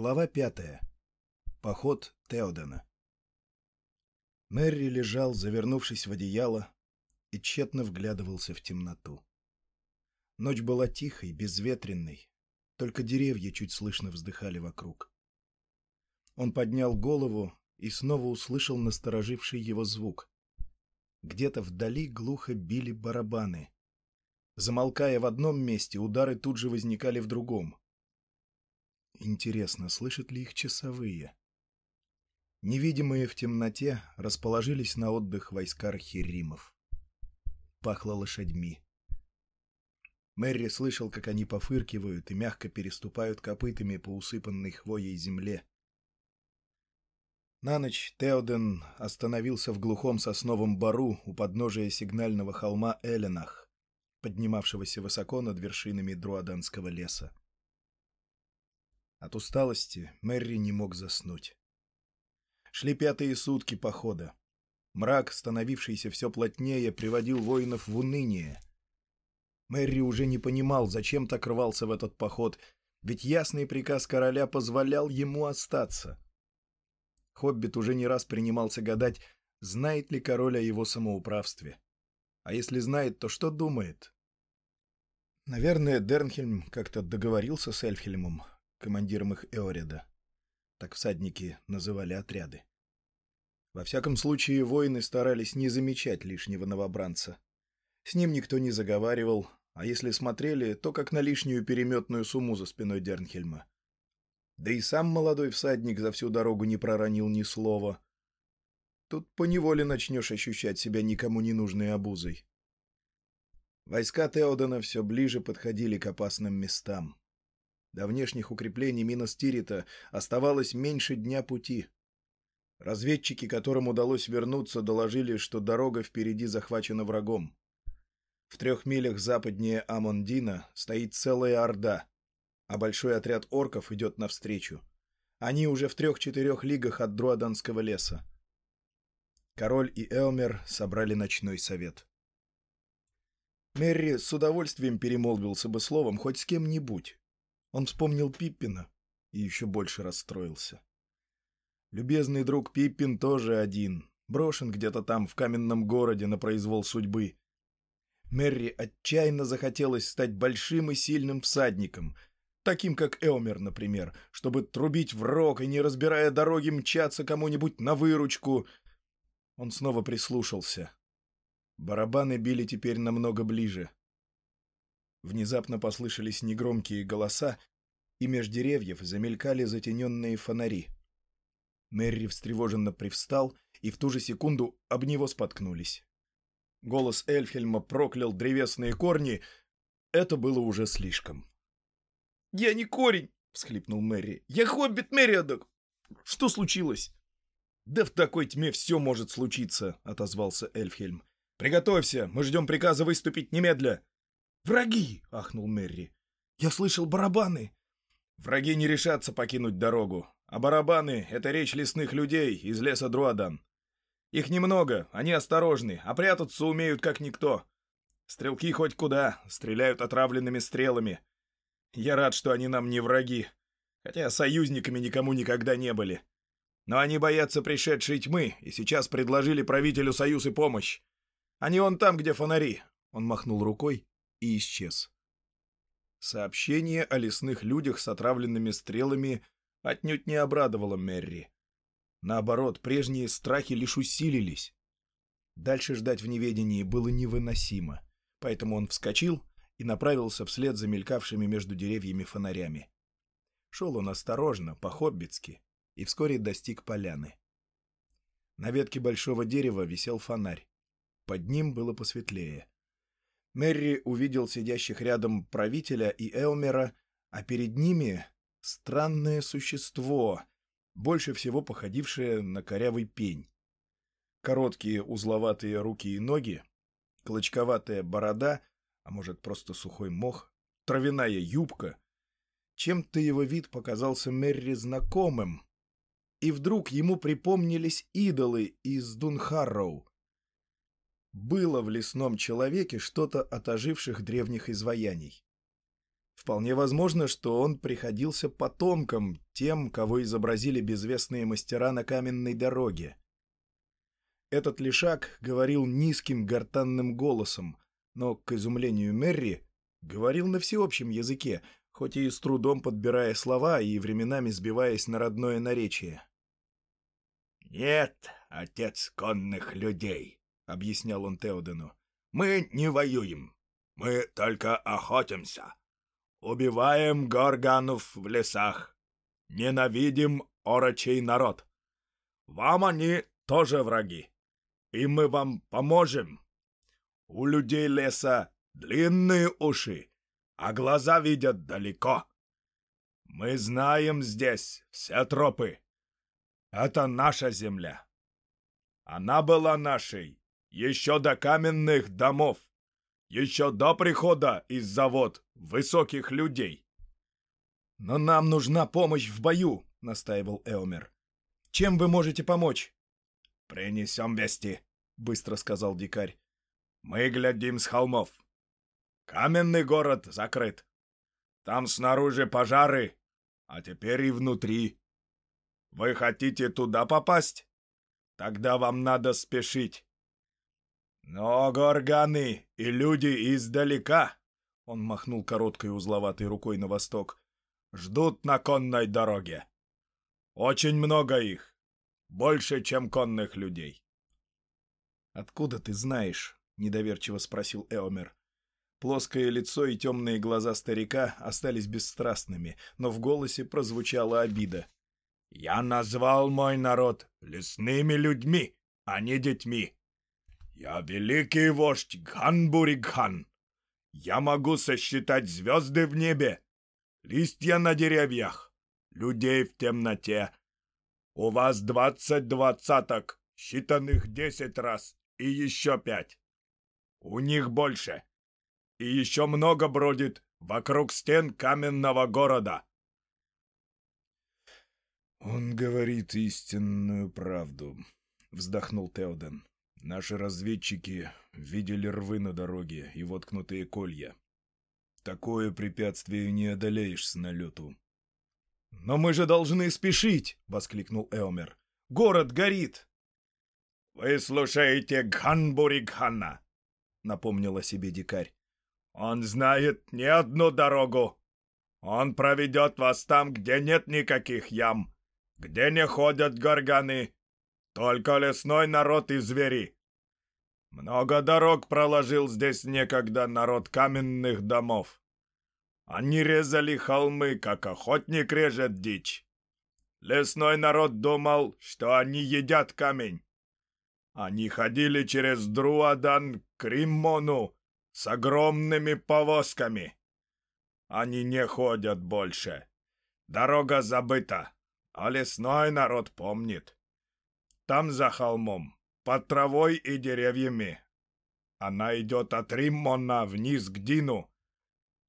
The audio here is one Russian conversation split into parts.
Глава пятая. Поход Теодена. Мэри лежал, завернувшись в одеяло, и тщетно вглядывался в темноту. Ночь была тихой, безветренной, только деревья чуть слышно вздыхали вокруг. Он поднял голову и снова услышал настороживший его звук. Где-то вдали глухо били барабаны. Замолкая в одном месте, удары тут же возникали в другом. Интересно, слышат ли их часовые? Невидимые в темноте расположились на отдых войска архиримов. Пахло лошадьми. Мэри слышал, как они пофыркивают и мягко переступают копытами по усыпанной хвоей земле. На ночь Теоден остановился в глухом сосновом бару у подножия сигнального холма Эленах, поднимавшегося высоко над вершинами Друаданского леса. От усталости Мэри не мог заснуть. Шли пятые сутки похода. Мрак, становившийся все плотнее, приводил воинов в уныние. Мэри уже не понимал, зачем так рвался в этот поход, ведь ясный приказ короля позволял ему остаться. Хоббит уже не раз принимался гадать, знает ли король о его самоуправстве. А если знает, то что думает? Наверное, Дернхельм как-то договорился с Эльфхельмом, командиром их Эорида. Так всадники называли отряды. Во всяком случае, воины старались не замечать лишнего новобранца. С ним никто не заговаривал, а если смотрели, то как на лишнюю переметную сумму за спиной Дернхельма. Да и сам молодой всадник за всю дорогу не проронил ни слова. Тут поневоле начнешь ощущать себя никому не нужной обузой. Войска Теодена все ближе подходили к опасным местам. До внешних укреплений Миностирита оставалось меньше дня пути. Разведчики, которым удалось вернуться, доложили, что дорога впереди захвачена врагом. В трех милях западнее Амондина стоит целая орда, а большой отряд орков идет навстречу. Они уже в трех-четырех лигах от Друаданского леса. Король и Элмер собрали ночной совет. Мерри с удовольствием перемолвился бы словом хоть с кем-нибудь, он вспомнил Пиппина и еще больше расстроился. Любезный друг Пиппин тоже один, брошен где-то там в каменном городе на произвол судьбы. Мерри отчаянно захотелось стать большим и сильным всадником, таким как Элмер, например, чтобы трубить в рог и, не разбирая дороги, мчаться кому-нибудь на выручку. Он снова прислушался. Барабаны били теперь намного ближе. Внезапно послышались негромкие голоса, и меж деревьев замелькали затененные фонари. Мерри встревоженно привстал, и в ту же секунду об него споткнулись. Голос Эльфхельма проклял древесные корни. Это было уже слишком. «Я не корень!» — всхлипнул Мэри. «Я хоббит Мериадок! Что случилось?» «Да в такой тьме все может случиться», — отозвался Эльфхельм. «Приготовься, мы ждем приказа выступить немедля!» «Враги!» — ахнул Мерри. «Я слышал барабаны!» «Враги не решатся покинуть дорогу, а барабаны — это речь лесных людей из леса Друадан. Их немного, они осторожны, а прятаться умеют как никто. Стрелки хоть куда, стреляют отравленными стрелами. Я рад, что они нам не враги, хотя союзниками никому никогда не были. Но они боятся пришедшей тьмы и сейчас предложили правителю союз и помощь. Они вон там, где фонари. Он махнул рукой, и исчез. Сообщение о лесных людях с отравленными стрелами отнюдь не обрадовало Мерри. Наоборот, прежние страхи лишь усилились. Дальше ждать в неведении было невыносимо, поэтому он вскочил и направился вслед за мелькавшими между деревьями фонарями. Шел он осторожно, по-хоббитски, и вскоре достиг поляны. На ветке большого дерева висел фонарь. Под ним было посветлее. Мэри увидел сидящих рядом правителя и Элмера, а перед ними странное существо, больше всего походившее на корявый пень. Короткие узловатые руки и ноги, клочковатая борода, а может просто сухой мох, травяная юбка. Чем-то его вид показался Мерри знакомым, и вдруг ему припомнились идолы из Дунхарроу. Было в лесном человеке что-то от оживших древних изваяний. Вполне возможно, что он приходился потомкам, тем, кого изобразили безвестные мастера на каменной дороге. Этот лишак говорил низким гортанным голосом, но, к изумлению Мерри, говорил на всеобщем языке, хоть и с трудом подбирая слова и временами сбиваясь на родное наречие. «Нет, отец конных людей», — объяснял он Теодену, — «мы не воюем, мы только охотимся. Убиваем горганов в лесах. Ненавидим орочий народ. Вам они тоже враги. И мы вам поможем. У людей леса длинные уши, а глаза видят далеко. Мы знаем здесь все тропы. Это наша земля. Она была нашей еще до каменных домов. Еще до прихода из завод высоких людей. «Но нам нужна помощь в бою», — настаивал Элмер. «Чем вы можете помочь?» «Принесем вести», — быстро сказал дикарь. «Мы глядим с холмов. Каменный город закрыт. Там снаружи пожары, а теперь и внутри. Вы хотите туда попасть? Тогда вам надо спешить. Но горганы и люди издалека, он махнул короткой узловатой рукой на восток, ждут на конной дороге. Очень много их. Больше, чем конных людей. «Откуда ты знаешь?» — недоверчиво спросил Эомер. Плоское лицо и темные глаза старика остались бесстрастными, но в голосе прозвучала обида. «Я назвал мой народ лесными людьми, а не детьми. «Я великий вождь Гханбуригхан. Я могу сосчитать звезды в небе, листья на деревьях, людей в темноте. У вас двадцать двадцаток, считанных десять раз, и еще пять. У них больше. И еще много бродит вокруг стен каменного города». «Он говорит истинную правду», — вздохнул Теоден. Наши разведчики видели рвы на дороге и воткнутые колья. Такое препятствие не одолеешь с налету. «Но мы же должны спешить!» — воскликнул Элмер. «Город горит!» «Вы слушаете Гханбуригхана!» — напомнил о себе дикарь. «Он знает не одну дорогу. Он проведет вас там, где нет никаких ям, где не ходят горганы, только лесной народ и звери. Много дорог проложил здесь некогда народ каменных домов. Они резали холмы, как охотник режет дичь. Лесной народ думал, что они едят камень. Они ходили через Друадан к Риммону с огромными повозками. Они не ходят больше. Дорога забыта, а лесной народ помнит. Там за холмом, под травой и деревьями. Она идет от Риммона вниз к Дину,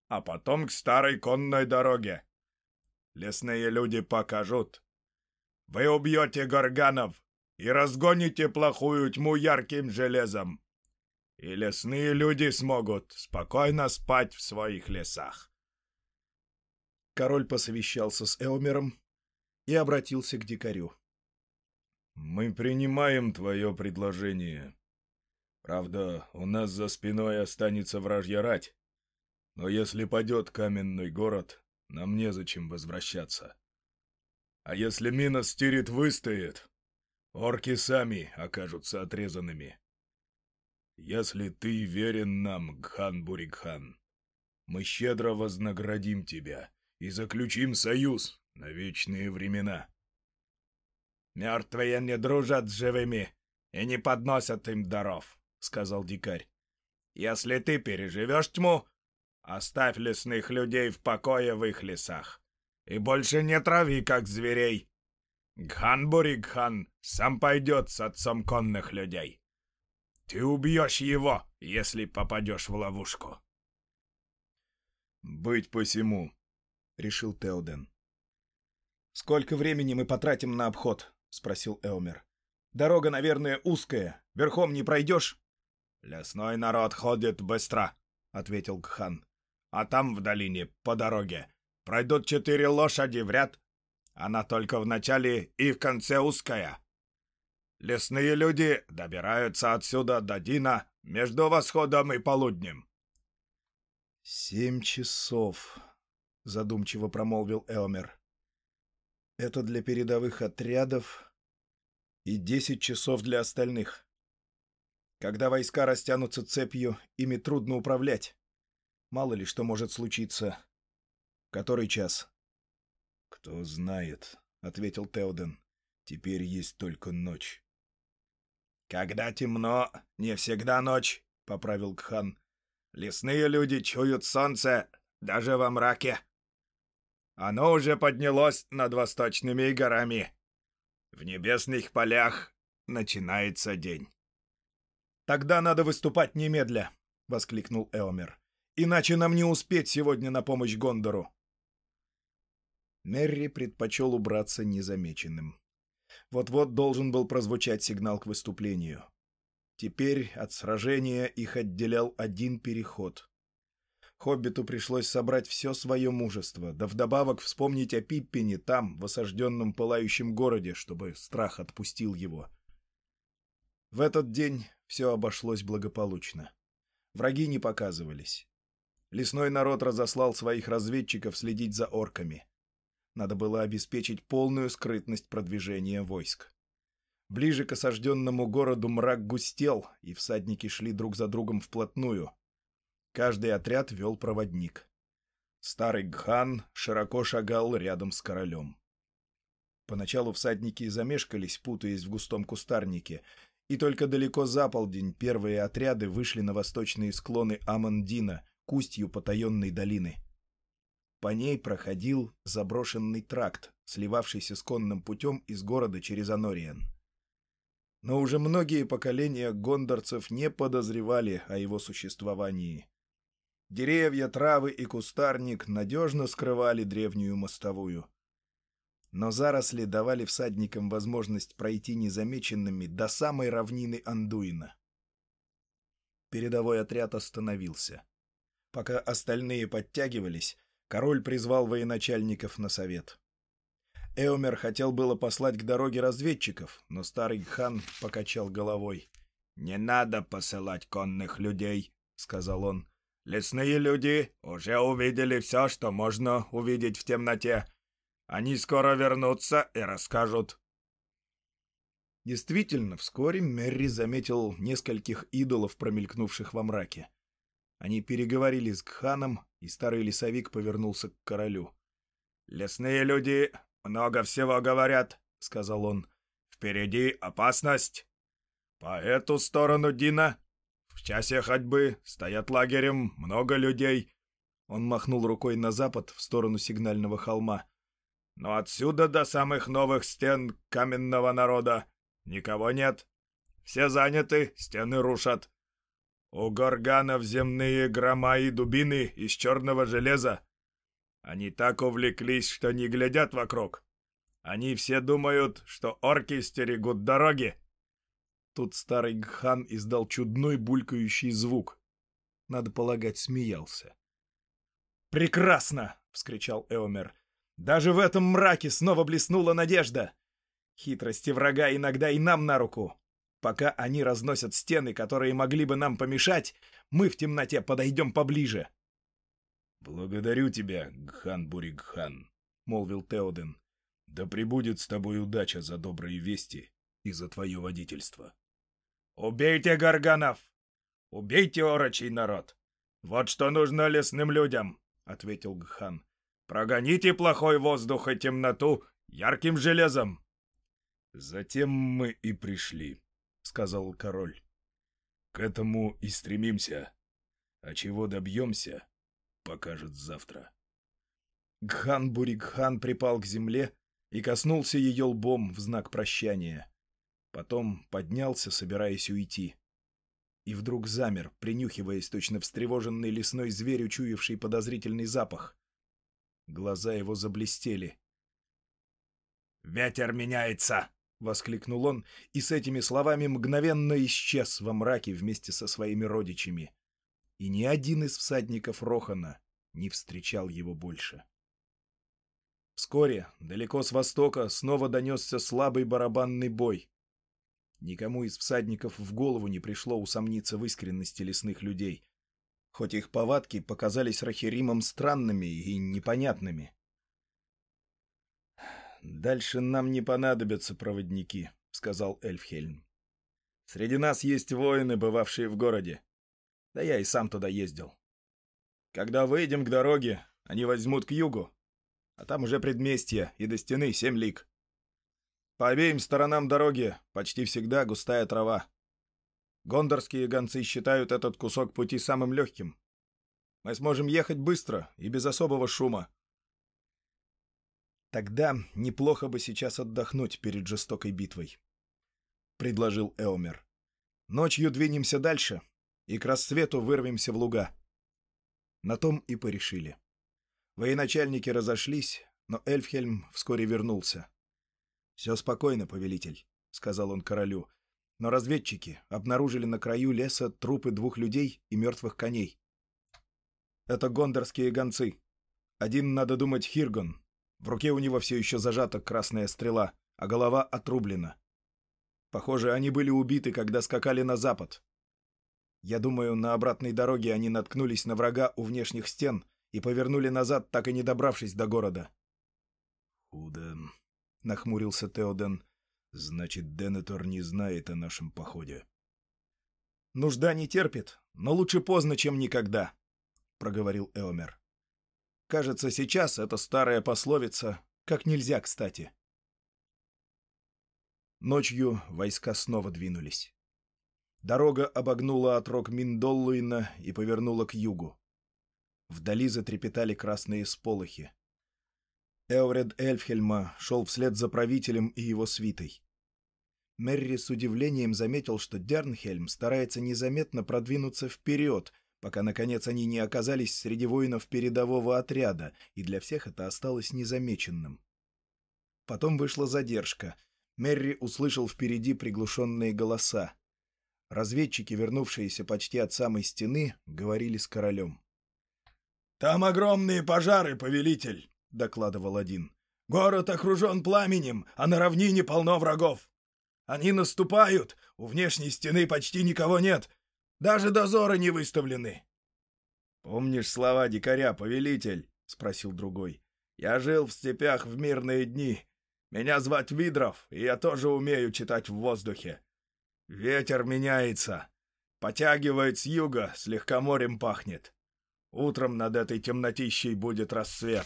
а потом к старой конной дороге. Лесные люди покажут. Вы убьете горганов и разгоните плохую тьму ярким железом. И лесные люди смогут спокойно спать в своих лесах. Король посовещался с Эомером и обратился к дикарю. «Мы принимаем твое предложение. Правда, у нас за спиной останется вражья рать. Но если падет каменный город, нам незачем возвращаться. А если Минос Тирит выстоит, орки сами окажутся отрезанными. Если ты верен нам, Гхан Бурикхан, мы щедро вознаградим тебя и заключим союз на вечные времена». «Мертвые не дружат с живыми и не подносят им даров», — сказал дикарь. «Если ты переживешь тьму, оставь лесных людей в покое в их лесах и больше не трави, как зверей. Гхан-Буригхан сам пойдет с отцом конных людей. Ты убьешь его, если попадешь в ловушку». «Быть посему», — решил Теоден. «Сколько времени мы потратим на обход?» — спросил Элмер. «Дорога, наверное, узкая. Верхом не пройдешь?» «Лесной народ ходит быстро», — ответил Кхан. а там в долине, по дороге, пройдут четыре лошади в ряд. Она только в начале и в конце узкая. Лесные люди добираются отсюда до Дина между восходом и полуднем. «Семь часов», — задумчиво промолвил Элмер. «Это для передовых отрядов и десять часов для остальных. Когда войска растянутся цепью, ими трудно управлять. Мало ли что может случиться. Который час?» «Кто знает», — ответил Теоден. «Теперь есть только ночь». «Когда темно, не всегда ночь», — поправил Кхан. «Лесные люди чуют солнце даже во мраке. Оно уже поднялось над восточными горами. В небесных полях начинается день». «Тогда надо выступать немедля», — воскликнул Элмер. «Иначе нам не успеть сегодня на помощь Гондору». Мерри предпочел убраться незамеченным. Вот-вот должен был прозвучать сигнал к выступлению. Теперь от сражения их отделял один переход. Хоббиту пришлось собрать все свое мужество, да вдобавок вспомнить о Пиппине там, в осажденном пылающем городе, чтобы страх отпустил его. В этот день все обошлось благополучно. Враги не показывались. Лесной народ разослал своих разведчиков следить за орками. Надо было обеспечить полную скрытность продвижения войск. Ближе к осажденному городу мрак густел, и всадники шли друг за другом вплотную. Каждый отряд вел проводник. Старый Гхан широко шагал рядом с королем. Поначалу всадники замешкались, путаясь в густом кустарнике, и только далеко за полдень первые отряды вышли на восточные склоны Амандина, к устью потаенной долины. По ней проходил заброшенный тракт, сливавшийся с конным путем из города через Анориен. Но уже многие поколения гондорцев не подозревали о его существовании. Деревья, травы и кустарник надежно скрывали древнюю мостовую. Но заросли давали всадникам возможность пройти незамеченными до самой равнины Андуина. Передовой отряд остановился. Пока остальные подтягивались, Король призвал военачальников на совет. Эомер хотел было послать к дороге разведчиков, но старый хан покачал головой. «Не надо посылать конных людей», — сказал он. «Лесные люди уже увидели все, что можно увидеть в темноте. Они скоро вернутся и расскажут». Действительно, вскоре Мерри заметил нескольких идолов, промелькнувших во мраке. Они переговорили с Кханом, и старый лесовик повернулся к королю. «Лесные люди много всего говорят», — сказал он. «Впереди опасность. По эту сторону Дина в часе ходьбы стоят лагерем много людей». Он махнул рукой на запад, в сторону сигнального холма. «Но отсюда до самых новых стен каменного народа никого нет. Все заняты, стены рушат. У горганов земные грома и дубины из черного железа. Они так увлеклись, что не глядят вокруг. Они все думают, что орки стерегут дороги. Тут старый Гхан издал чудной булькающий звук. Надо полагать, смеялся. «Прекрасно!» — вскричал Эомер. «Даже в этом мраке снова блеснула надежда! Хитрости врага иногда и нам на руку. Пока они разносят стены, которые могли бы нам помешать, мы в темноте подойдем поближе. — Благодарю тебя, Гхан Буригхан, — молвил Теоден. — Да пребудет с тобой удача за добрые вести и за твое водительство. — Убейте горганов! Убейте орочий народ! Вот что нужно лесным людям, — ответил Гхан. — Прогоните плохой воздух и темноту ярким железом. — Затем мы и пришли, — сказал король. «К этому и стремимся. А чего добьемся, покажет завтра». Гхан Бурикхан припал к земле и коснулся ее лбом в знак прощания. Потом поднялся, собираясь уйти. И вдруг замер, принюхиваясь точно встревоженный лесной зверь, учуявший подозрительный запах. Глаза его заблестели. «Ветер меняется!» — воскликнул он, и с этими словами мгновенно исчез во мраке вместе со своими родичами. И ни один из всадников Рохана не встречал его больше. Вскоре, далеко с востока, снова донесся слабый барабанный бой. Никому из всадников в голову не пришло усомниться в искренности лесных людей, хоть их повадки показались Рахиримом странными и непонятными. «Дальше нам не понадобятся проводники», — сказал Эльфхельм. «Среди нас есть воины, бывавшие в городе. Да я и сам туда ездил. Когда выйдем к дороге, они возьмут к югу, а там уже предместье и до стены семь лиг. По обеим сторонам дороги почти всегда густая трава. Гондорские гонцы считают этот кусок пути самым легким. Мы сможем ехать быстро и без особого шума. Тогда неплохо бы сейчас отдохнуть перед жестокой битвой, — предложил Эомер. Ночью двинемся дальше и к рассвету вырвемся в луга. На том и порешили. Военачальники разошлись, но Эльфхельм вскоре вернулся. «Все спокойно, повелитель», — сказал он королю, но разведчики обнаружили на краю леса трупы двух людей и мертвых коней. Это гондорские гонцы. Один, надо думать, Хиргон. В руке у него все еще зажата красная стрела, а голова отрублена. Похоже, они были убиты, когда скакали на запад. Я думаю, на обратной дороге они наткнулись на врага у внешних стен и повернули назад, так и не добравшись до города. «Худо», — нахмурился Теоден. «Значит, Денетор не знает о нашем походе». «Нужда не терпит, но лучше поздно, чем никогда», — проговорил Эомер. «Кажется, сейчас эта старая пословица как нельзя кстати». Ночью войска снова двинулись. Дорога обогнула отрог Миндоллуина и повернула к югу. Вдали затрепетали красные сполохи. Эвред Эльфхельма шел вслед за правителем и его свитой. Мерри с удивлением заметил, что Дернхельм старается незаметно продвинуться вперед, пока, наконец, они не оказались среди воинов передового отряда, и для всех это осталось незамеченным. Потом вышла задержка. Мерри услышал впереди приглушенные голоса. Разведчики, вернувшиеся почти от самой стены, говорили с королем. «Там огромные пожары, повелитель!» — докладывал один. «Город окружен пламенем, а на равнине полно врагов. Они наступают, у внешней стены почти никого нет, даже дозоры не выставлены». «Помнишь слова дикаря, повелитель?» — спросил другой. «Я жил в степях в мирные дни. Меня звать Видров, и я тоже умею читать в воздухе. Ветер меняется. Потягивает с юга, слегка морем пахнет. Утром над этой темнотищей будет рассвет.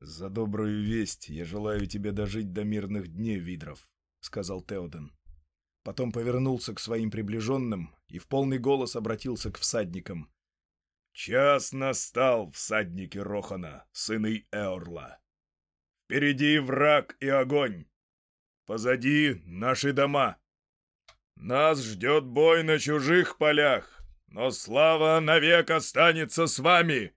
«За добрую весть я желаю тебе дожить до мирных дней, Видров», — сказал Теоден. Потом повернулся к своим приближенным и в полный голос обратился к всадникам. «Час настал, всадники Рохана, сыны Эорла. Впереди враг и огонь. Позади наши дома. Нас ждет бой на чужих полях, но слава навек останется с вами.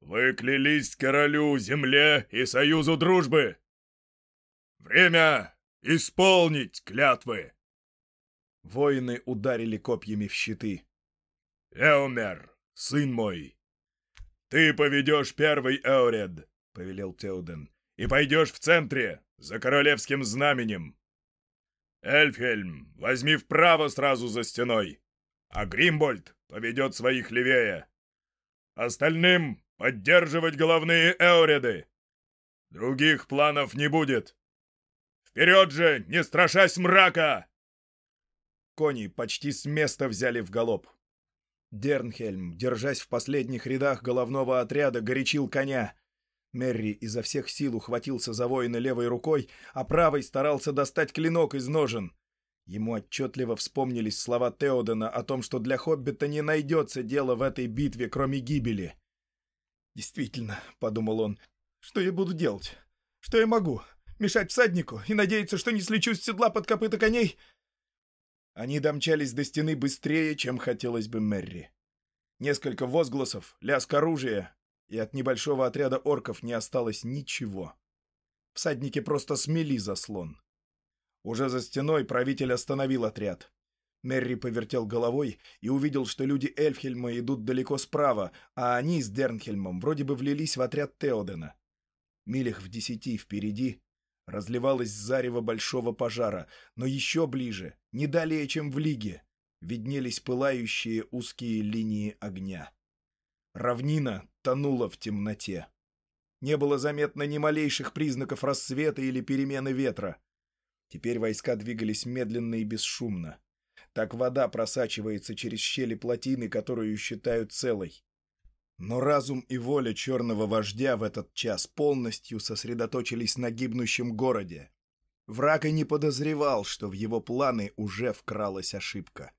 Вы клялись королю, земле и союзу дружбы. Время исполнить клятвы. Воины ударили копьями в щиты. «Эомер, сын мой, ты поведешь первый Эоред», — повелел Теоден, — «и пойдешь в центре, за королевским знаменем. Эльфхельм, возьми вправо сразу за стеной, а Гримбольд поведет своих левее. Остальным поддерживать головные эуреды. Других планов не будет. Вперед же, не страшась мрака!» Кони почти с места взяли в галоп. Дернхельм, держась в последних рядах головного отряда, горячил коня. Мерри изо всех сил ухватился за воина левой рукой, а правой старался достать клинок из ножен. Ему отчетливо вспомнились слова Теодена о том, что для Хоббита не найдется дела в этой битве, кроме гибели. «Действительно», — подумал он, — «что я буду делать? Что я могу? Мешать всаднику и надеяться, что не слечу с седла под копыта коней?» Они домчались до стены быстрее, чем хотелось бы Мерри. Несколько возгласов, лязг оружия, и от небольшого отряда орков не осталось ничего. Всадники просто смели заслон. Уже за стеной правитель остановил отряд. Мерри повертел головой и увидел, что люди Эльфхельма идут далеко справа, а они с Дернхельмом вроде бы влились в отряд Теодена. Милях в десяти впереди разливалось зарево большого пожара, но еще ближе, не далее, чем в Лиге, виднелись пылающие узкие линии огня. Равнина тонула в темноте. Не было заметно ни малейших признаков рассвета или перемены ветра. Теперь войска двигались медленно и бесшумно. Так вода просачивается через щели плотины, которую считают целой. Но разум и воля черного вождя в этот час полностью сосредоточились на гибнущем городе. Враг и не подозревал, что в его планы уже вкралась ошибка.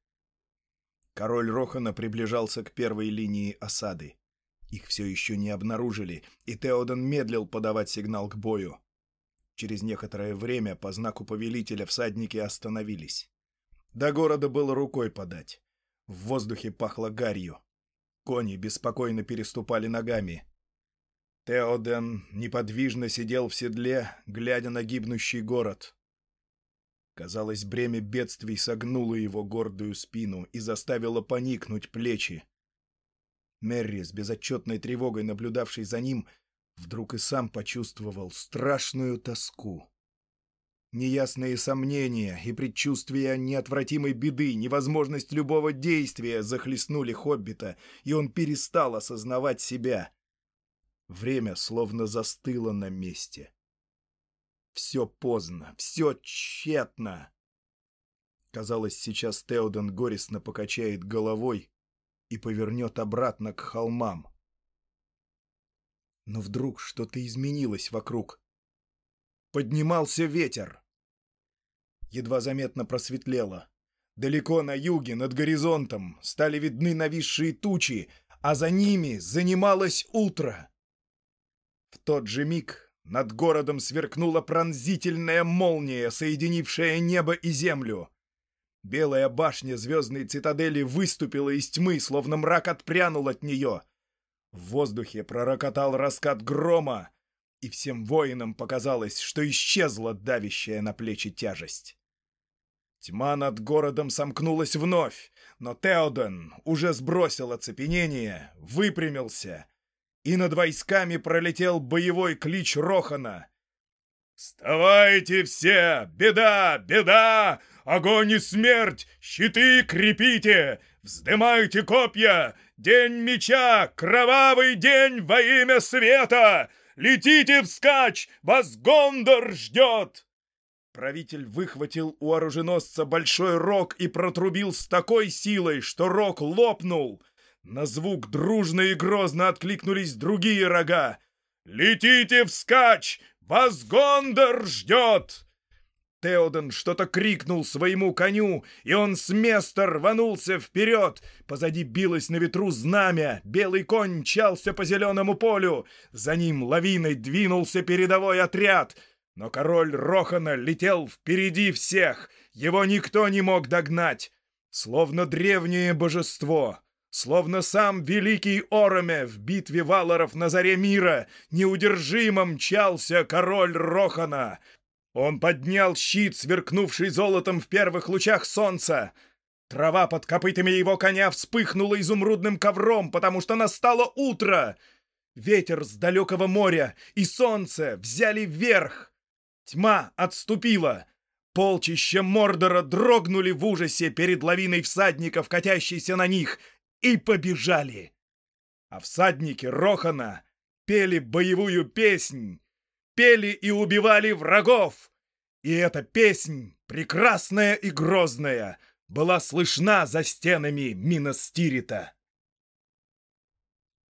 Король Рохана приближался к первой линии осады. Их все еще не обнаружили, и Теодан медлил подавать сигнал к бою. Через некоторое время по знаку повелителя всадники остановились. До города было рукой подать. В воздухе пахло гарью. Кони беспокойно переступали ногами. Теоден неподвижно сидел в седле, глядя на гибнущий город. Казалось, бремя бедствий согнуло его гордую спину и заставило поникнуть плечи. Мерри, с безотчетной тревогой наблюдавший за ним, вдруг и сам почувствовал страшную тоску. Неясные сомнения и предчувствия неотвратимой беды, невозможность любого действия захлестнули Хоббита, и он перестал осознавать себя. Время словно застыло на месте. Все поздно, все тщетно. Казалось, сейчас Теоден горестно покачает головой и повернет обратно к холмам. Но вдруг что-то изменилось вокруг. Поднимался ветер. Едва заметно просветлело. Далеко на юге, над горизонтом, стали видны нависшие тучи, а за ними занималось утро. В тот же миг над городом сверкнула пронзительная молния, соединившая небо и землю. Белая башня звездной цитадели выступила из тьмы, словно мрак отпрянул от нее. В воздухе пророкотал раскат грома, и всем воинам показалось, что исчезла давящая на плечи тяжесть. Тьма над городом сомкнулась вновь, но Теоден уже сбросил оцепенение, выпрямился, и над войсками пролетел боевой клич Рохана. «Вставайте все! Беда! Беда! Огонь и смерть! Щиты крепите! Вздымайте копья! День меча! Кровавый день во имя света! Летите вскачь! Вас Гондор ждет!» Правитель выхватил у оруженосца большой рог и протрубил с такой силой, что рог лопнул. На звук дружно и грозно откликнулись другие рога. «Летите вскачь! Вас Гондор ждет!» Теоден что-то крикнул своему коню, и он с места рванулся вперед. Позади билось на ветру знамя, белый конь мчался по зеленому полю. За ним лавиной двинулся передовой отряд. Но король Рохана летел впереди всех, его никто не мог догнать. Словно древнее божество, словно сам великий Ороме в битве валоров на заре мира, неудержимо мчался король Рохана — он поднял щит, сверкнувший золотом в первых лучах солнца. Трава под копытами его коня вспыхнула изумрудным ковром, потому что настало утро. Ветер с далекого моря и солнце взяли вверх. Тьма отступила. Полчища Мордора дрогнули в ужасе перед лавиной всадников, катящейся на них, и побежали. А всадники Рохана пели боевую песнь, пели и убивали врагов. И эта песнь, прекрасная и грозная, была слышна за стенами Миностирита.